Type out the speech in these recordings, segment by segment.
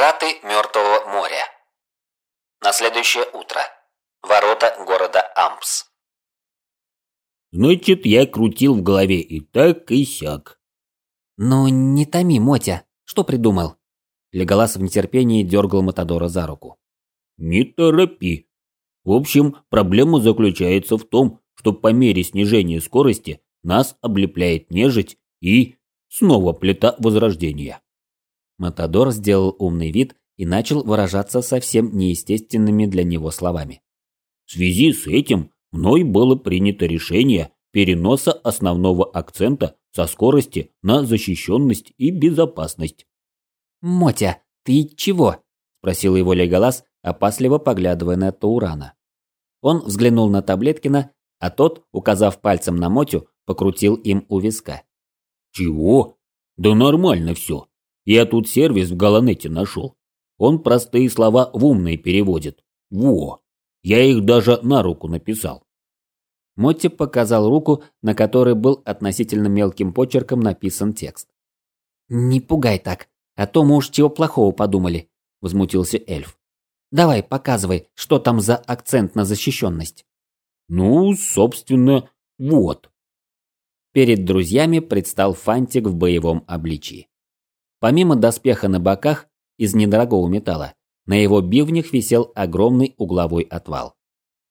Пираты Мертвого моря. На следующее утро. Ворота города Ампс. Значит, я крутил в голове и так, и сяк. «Ну, не томи, Мотя. Что придумал?» Леголас в нетерпении дергал Матадора за руку. Не торопи. В общем, проблема заключается в том, что по мере снижения скорости нас облепляет нежить и снова плита возрождения. Матадор сделал умный вид и начал выражаться совсем неестественными для него словами. В связи с этим мной было принято решение переноса основного акцента со скорости на защищенность и безопасность. «Мотя, ты чего?» – спросил его Леголас, опасливо поглядывая на Таурана. Он взглянул на Таблеткина, а тот, указав пальцем на Мотю, покрутил им у виска. «Чего? Да нормально все. Я тут сервис в Галанете нашел. Он простые слова в умные переводит. Во! Я их даже на руку написал». Мотти показал руку, на которой был относительно мелким почерком написан текст. «Не пугай так, а то мы уж чего плохого подумали», – возмутился эльф. Давай, показывай, что там за акцент на защищенность. Ну, собственно, вот. Перед друзьями предстал фантик в боевом обличии. Помимо доспеха на боках из недорогого металла, на его бивнях висел огромный угловой отвал.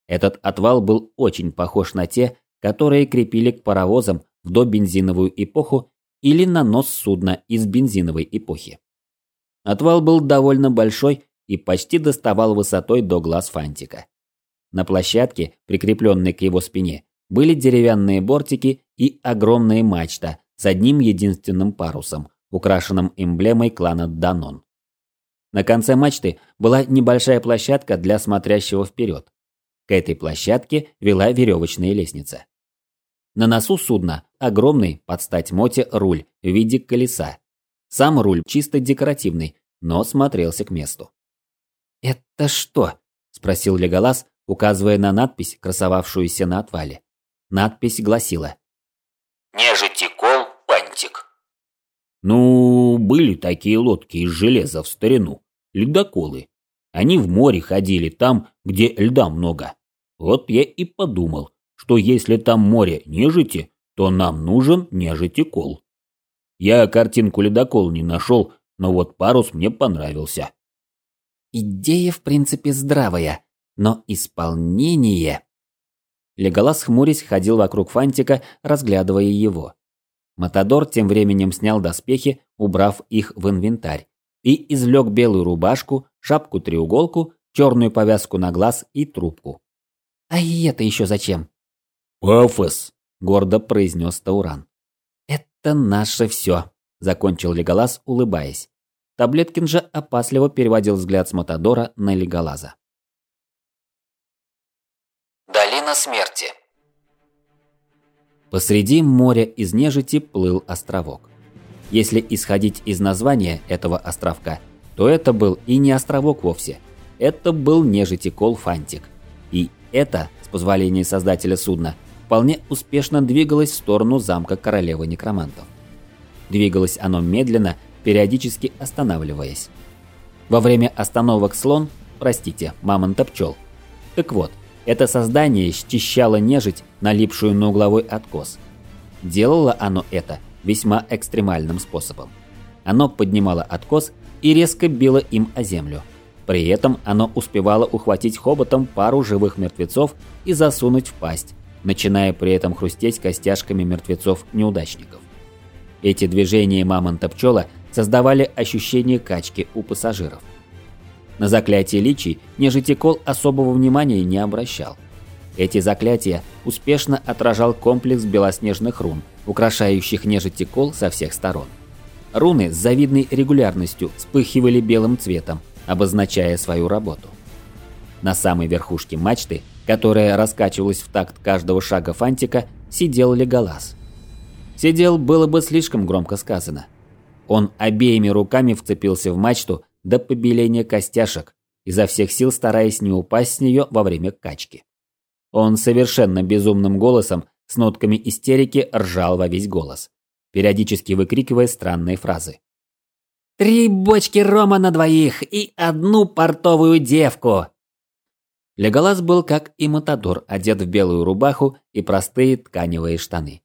Этот отвал был очень похож на те, которые крепили к паровозам в добензиновую эпоху или на нос судна из бензиновой эпохи. Отвал был довольно большой и почти доставал высотой до глаз фантика. На площадке, прикрепленной к его спине, были деревянные бортики и огромная мачта с одним единственным парусом, украшенным эмблемой клана Данон. На конце мачты была небольшая площадка для смотрящего вперед. К этой площадке вела веревочная лестница. На носу судна огромный, под стать моте, руль в виде колеса. Сам руль чисто декоративный, но смотрелся к месту. «Это что?» – спросил Леголас, указывая на надпись, красовавшуюся на отвале. Надпись гласила «Нежити кол пантик». Ну, были такие лодки из железа в старину, ледоколы. Они в море ходили там, где льда много. Вот я и подумал, что если там море нежити, то нам нужен нежити кол. Я картинку ледокол не нашел, но вот парус мне понравился. Идея, в принципе, здравая, но исполнение... Леголас, хмурясь, ходил вокруг фантика, разглядывая его. Матадор тем временем снял доспехи, убрав их в инвентарь, и извлек белую рубашку, шапку-треуголку, черную повязку на глаз и трубку. «А это еще зачем?» «Пафос», — гордо произнес Тауран. «Это наше все», — закончил Леголас, улыбаясь. Таблеткин же опасливо переводил взгляд с Матадора на Леголаза. Долина смерти. Посреди моря из нежити плыл островок. Если исходить из названия этого островка, то это был и не островок вовсе. Это был нежити Кол Фантик. И это, с позволения создателя судна, вполне успешно двигалось в сторону замка королевы некромантов. Двигалось оно медленно периодически останавливаясь. Во время остановок слон, простите, мамонта пчел. Так вот, это создание счищало нежить, налипшую на угловой откос. Делало оно это весьма экстремальным способом. Оно поднимало откос и резко било им о землю. При этом оно успевало ухватить хоботом пару живых мертвецов и засунуть в пасть, начиная при этом хрустеть костяшками мертвецов-неудачников. Эти движения мамонта-пчела – создавали ощущение качки у пассажиров. На заклятие личий нежитикол особого внимания не обращал. Эти заклятия успешно отражал комплекс белоснежных рун, украшающих нежитикол со всех сторон. Руны с завидной регулярностью вспыхивали белым цветом, обозначая свою работу. На самой верхушке мачты, которая раскачивалась в такт каждого шага фантика, сидел Леголас. Сидел было бы слишком громко сказано – он обеими руками вцепился в мачту до побеления костяшек, изо всех сил стараясь не упасть с нее во время качки. Он совершенно безумным голосом с нотками истерики ржал во весь голос, периодически выкрикивая странные фразы. Три бочки рома на двоих и одну портовую девку!» Леголас был, как и Матадор, одет в белую рубаху и простые тканевые штаны.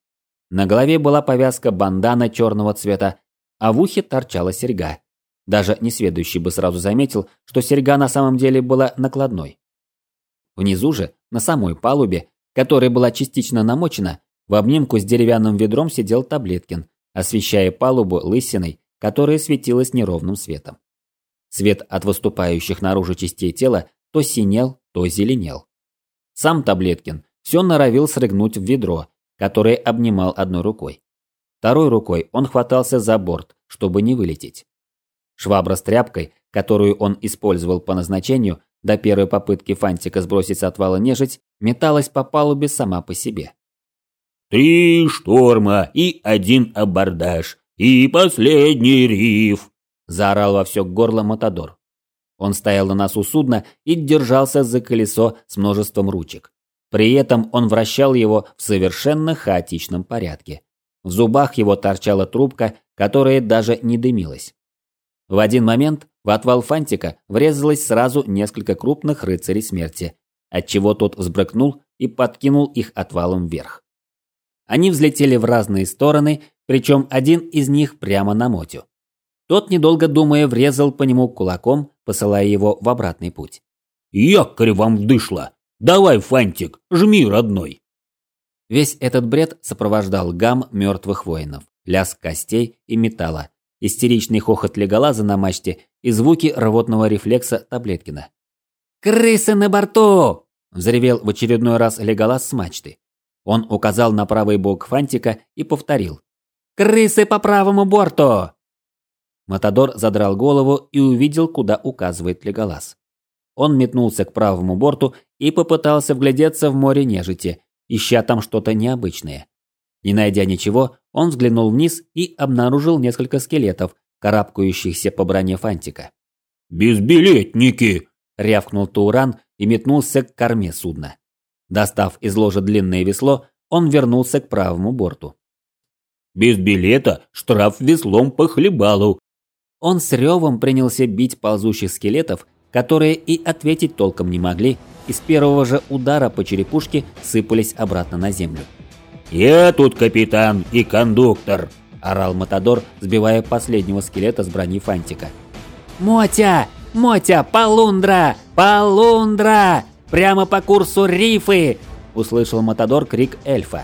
На голове была повязка бандана черного цвета, а в ухе торчала серьга. Даже несведущий бы сразу заметил, что серьга на самом деле была накладной. Внизу же, на самой палубе, которая была частично намочена, в обнимку с деревянным ведром сидел Таблеткин, освещая палубу лысиной, которая светилась неровным светом. Свет от выступающих наружу частей тела то синел, то зеленел. Сам Таблеткин все норовил срыгнуть в ведро, которое обнимал одной рукой. Второй рукой он хватался за борт, чтобы не вылететь. Швабра с тряпкой, которую он использовал по назначению, до первой попытки Фантика сбросить с отвала нежить, металась по палубе сама по себе. «Три шторма и один абордаж, и последний риф!» – заорал во все горло Матадор. Он стоял на носу судна и держался за колесо с множеством ручек. При этом он вращал его в совершенно хаотичном порядке. В зубах его торчала трубка, которая даже не дымилась. В один момент в отвал фантика врезалось сразу несколько крупных рыцарей смерти, отчего тот взбрыкнул и подкинул их отвалом вверх. Они взлетели в разные стороны, причем один из них прямо на Мотю. Тот, недолго думая, врезал по нему кулаком, посылая его в обратный путь. «Якорь вам вдышло! Давай, Фантик, жми, родной!» Весь этот бред сопровождал гам мертвых воинов, лязг костей и металла, истеричный хохот леголаза на мачте и звуки рвотного рефлекса Таблеткина. «Крысы на борту!» – взревел в очередной раз леголаз с мачты. Он указал на правый бок Фантика и повторил. «Крысы по правому борту!» Матадор задрал голову и увидел, куда указывает Леголас. Он метнулся к правому борту и попытался вглядеться в море нежити, ища там что-то необычное. Не найдя ничего, он взглянул вниз и обнаружил несколько скелетов, карабкающихся по броне Фантика. «Безбилетники!» – рявкнул Тауран и метнулся к корме судна. Достав из ложа длинное весло, он вернулся к правому борту. «Без билета штраф веслом по хлебалу», он с ревом принялся бить ползущих скелетов, которые и ответить толком не могли, и с первого же удара по черепушке сыпались обратно на землю. «Я тут капитан и кондуктор!» – орал Матадор, сбивая последнего скелета с брони Фантика. «Мотя! Мотя! Полундра! Полундра! Прямо по курсу рифы!» – услышал Матадор крик эльфа.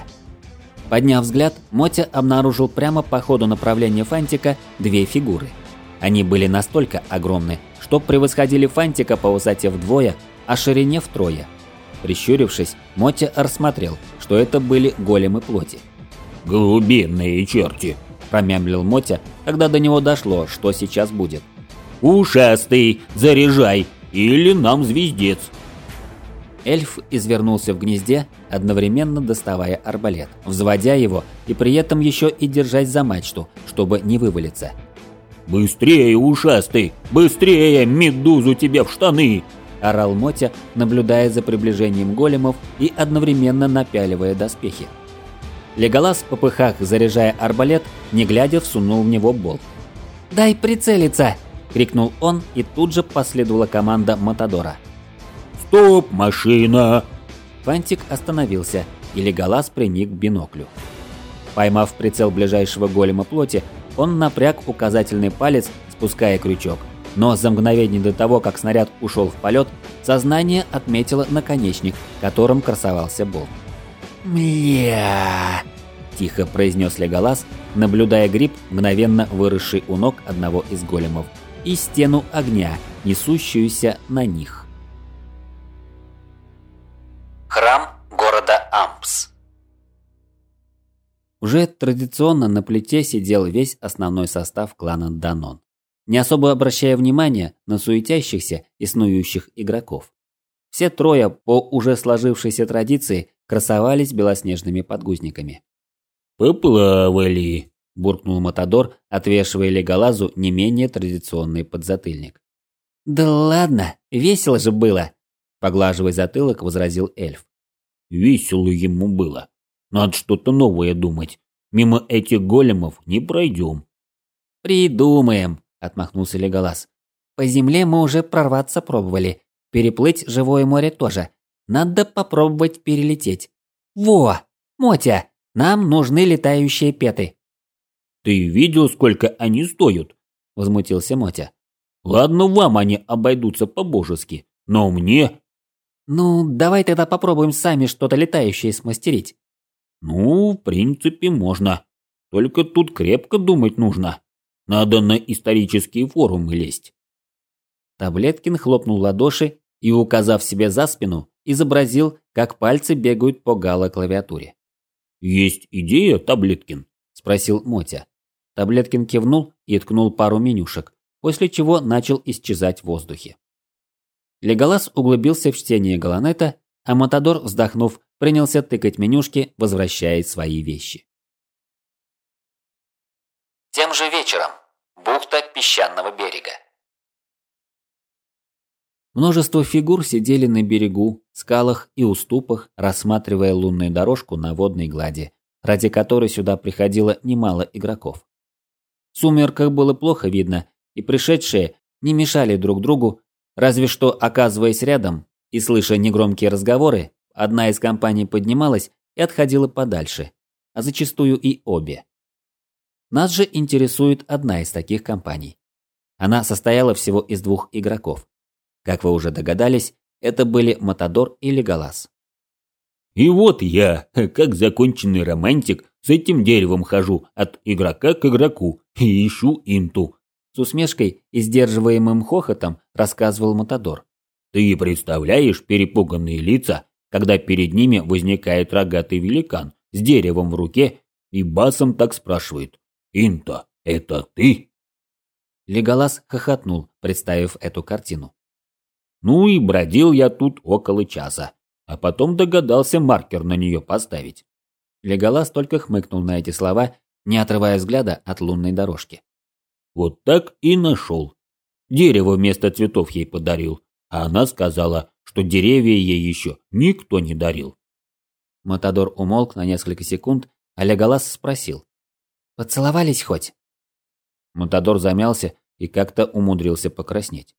Подняв взгляд, Мотя обнаружил прямо по ходу направления Фантика две фигуры – они были настолько огромны, что превосходили Фантика по высоте вдвое, а ширине втрое. Прищурившись, Мотя рассмотрел, что это были големы плоти. «Глубинные черти!» – промямлил Мотя, когда до него дошло, что сейчас будет. «Ушастый, заряжай, или нам звездец!» Эльф извернулся в гнезде, одновременно доставая арбалет, взводя его и при этом еще и держась за мачту, чтобы не вывалиться – «Быстрее, ушастый! Быстрее! Медузу тебе в штаны!» – орал Мотя, наблюдая за приближением големов и одновременно напяливая доспехи. Леголас в попыхах, заряжая арбалет, не глядя, всунул в него болт. «Дай прицелиться!» – крикнул он, и тут же последовала команда Матадора. «Стоп, машина!» Фантик остановился, и Леголас приник к биноклю. Поймав прицел ближайшего голема плоти, он напряг указательный палец, спуская крючок. Но за мгновение до того, как снаряд ушел в полет, сознание отметило наконечник, которым красовался болт. «Мля!» – тихо произнес Леголас, наблюдая гриб, мгновенно выросший у ног одного из големов, и стену огня, несущуюся на них. Храм города Ампс уже традиционно на плите сидел весь основной состав клана Данон, не особо обращая внимания на суетящихся и снующих игроков. Все трое по уже сложившейся традиции красовались белоснежными подгузниками. «Поплавали», – буркнул Матадор, отвешивая Леголазу не менее традиционный подзатыльник. «Да ладно, весело же было», – поглаживая затылок, возразил эльф. «Весело ему было», надо что-то новое думать. Мимо этих големов не пройдем. Придумаем, отмахнулся Леголас. По земле мы уже прорваться пробовали. Переплыть живое море тоже. Надо попробовать перелететь. Во! Мотя, нам нужны летающие петы. Ты видел, сколько они стоят? Возмутился Мотя. Ладно, вам они обойдутся по-божески, но мне... Ну, давай тогда попробуем сами что-то летающее смастерить. Ну, в принципе, можно. Только тут крепко думать нужно. Надо на исторические форумы лезть. Таблеткин хлопнул ладоши и, указав себе за спину, изобразил, как пальцы бегают по гало-клавиатуре. «Есть идея, Таблеткин?» – спросил Мотя. Таблеткин кивнул и ткнул пару менюшек, после чего начал исчезать в воздухе. Леголас углубился в чтение Галанета, а Матадор, вздохнув, принялся тыкать менюшки, возвращая свои вещи. Тем же вечером. Бухта песчаного берега. Множество фигур сидели на берегу, скалах и уступах, рассматривая лунную дорожку на водной глади, ради которой сюда приходило немало игроков. В сумерках было плохо видно, и пришедшие не мешали друг другу, разве что оказываясь рядом и слыша негромкие разговоры, одна из компаний поднималась и отходила подальше, а зачастую и обе. Нас же интересует одна из таких компаний. Она состояла всего из двух игроков. Как вы уже догадались, это были Матадор и Леголас. И вот я, как законченный романтик, с этим деревом хожу от игрока к игроку и ищу инту. С усмешкой и сдерживаемым хохотом рассказывал Матадор. Ты представляешь перепуганные лица, когда перед ними возникает рогатый великан с деревом в руке и басом так спрашивает «Инта, это ты?» Леголас хохотнул, представив эту картину. Ну и бродил я тут около часа, а потом догадался маркер на нее поставить. Леголас только хмыкнул на эти слова, не отрывая взгляда от лунной дорожки. Вот так и нашел. Дерево вместо цветов ей подарил, а она сказала, что деревья ей еще никто не дарил. Матадор умолк на несколько секунд, а Леголас спросил. «Поцеловались хоть?» Матадор замялся и как-то умудрился покраснеть.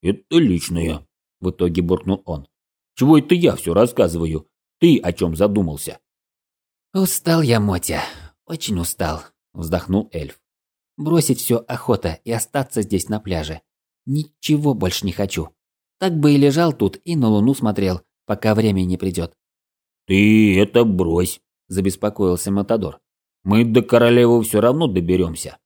«Это личное», — в итоге буркнул он. «Чего это я все рассказываю? Ты о чем задумался?» «Устал я, Мотя, очень устал», — вздохнул эльф. «Бросить все охота и остаться здесь на пляже. Ничего больше не хочу. Так бы и лежал тут и на луну смотрел, пока время не придет». «Ты это брось», — забеспокоился Матадор. «Мы до королевы все равно доберемся».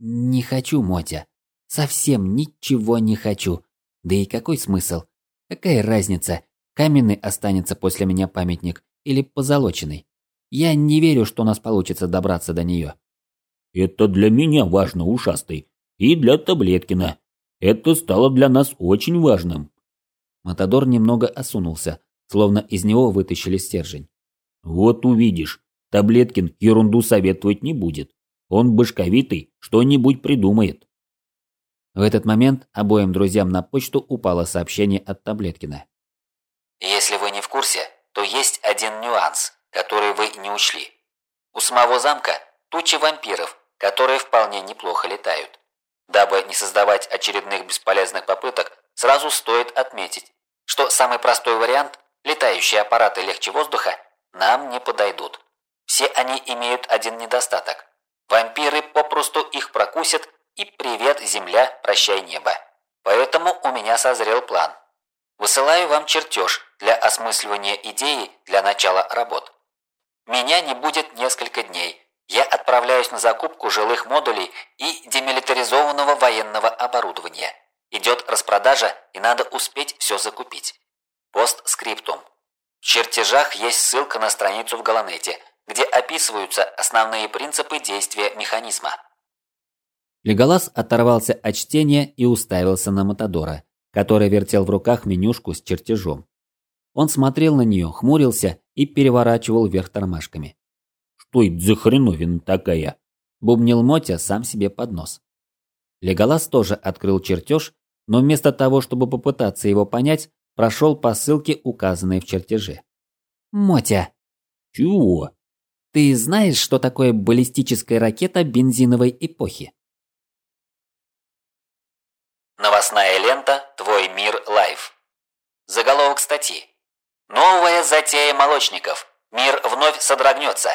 «Не хочу, Мотя. Совсем ничего не хочу. Да и какой смысл? Какая разница, каменный останется после меня памятник или позолоченный? Я не верю, что у нас получится добраться до нее. Это для меня важно, ушастый. И для Таблеткина. Это стало для нас очень важным. Матадор немного осунулся, словно из него вытащили стержень. Вот увидишь, Таблеткин ерунду советовать не будет. Он башковитый, что-нибудь придумает. В этот момент обоим друзьям на почту упало сообщение от Таблеткина. Если вы не в курсе, то есть один нюанс, который вы не учли. У самого замка тучи вампиров, которые вполне неплохо летают. Дабы не создавать очередных бесполезных попыток, сразу стоит отметить, что самый простой вариант – летающие аппараты легче воздуха – нам не подойдут. Все они имеют один недостаток. Вампиры попросту их прокусят и привет, земля, прощай небо. Поэтому у меня созрел план. Высылаю вам чертеж для осмысливания идеи для начала работ. Меня не будет несколько дней. Я отправляюсь на закупку жилых модулей и демилитаризованного военного оборудования. Идет распродажа, и надо успеть все закупить. Постскриптум. В чертежах есть ссылка на страницу в Галанете, где описываются основные принципы действия механизма. Леголас оторвался от чтения и уставился на Матадора, который вертел в руках менюшку с чертежом. Он смотрел на нее, хмурился и переворачивал вверх тормашками. «Что это за хреновина такая?» – бубнил Мотя сам себе под нос. Леголас тоже открыл чертеж, но вместо того, чтобы попытаться его понять, прошел по ссылке, указанной в чертеже. «Мотя!» «Чего?» «Ты знаешь, что такое баллистическая ракета бензиновой эпохи?» Новостная лента «Твой мир live». Заголовок статьи. Новая затея молочников. Мир вновь содрогнется.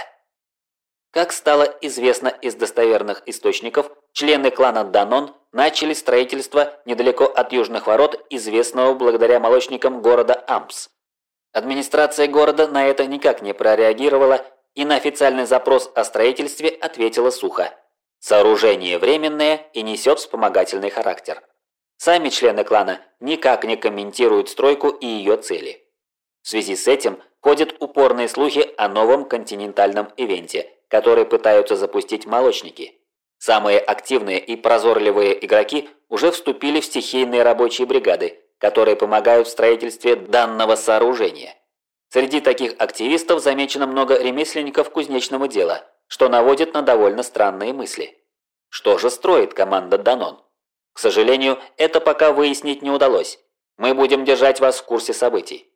Как стало известно из достоверных источников, члены клана Данон начали строительство недалеко от южных ворот, известного благодаря молочникам города Ампс. Администрация города на это никак не прореагировала и на официальный запрос о строительстве ответила сухо. Сооружение временное и несет вспомогательный характер. Сами члены клана никак не комментируют стройку и ее цели. В связи с этим ходят упорные слухи о новом континентальном ивенте, который пытаются запустить молочники. Самые активные и прозорливые игроки уже вступили в стихийные рабочие бригады, которые помогают в строительстве данного сооружения. Среди таких активистов замечено много ремесленников кузнечного дела, что наводит на довольно странные мысли. Что же строит команда Данон? К сожалению, это пока выяснить не удалось. Мы будем держать вас в курсе событий.